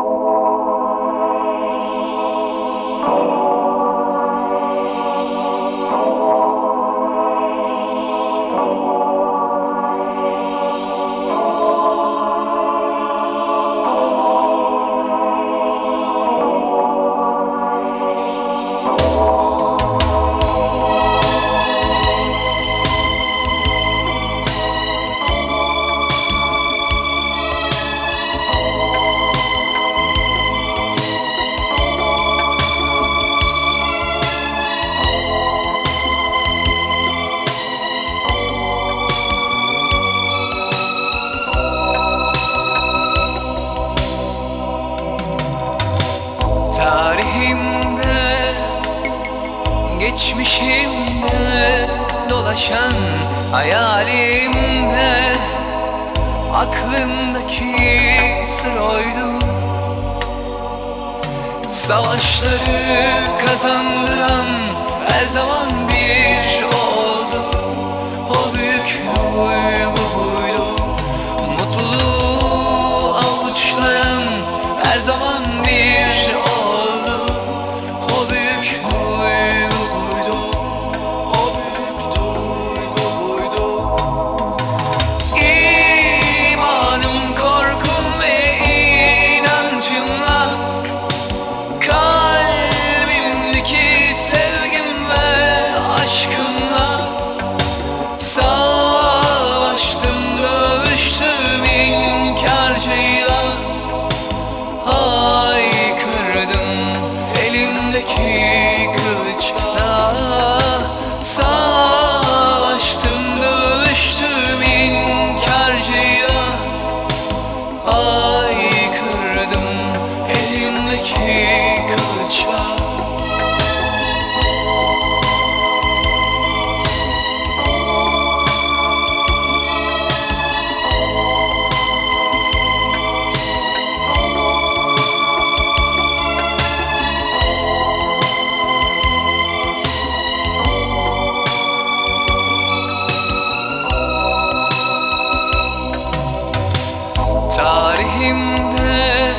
Oh. Tarihimde Geçmişimde Dolaşan hayalimde Aklımdaki sır oydu. Savaşları kazandıran Her zaman bir Tarihimde,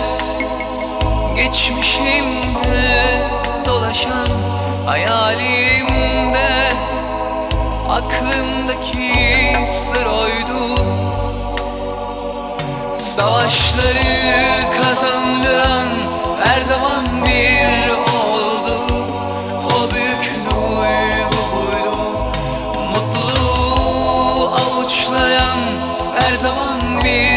geçmişimde Dolaşan hayalimde Aklımdaki sır oydu. Savaşları kazandıran her zaman bir oldu. O büyük duygu Mutluluğu avuçlayan her zaman bir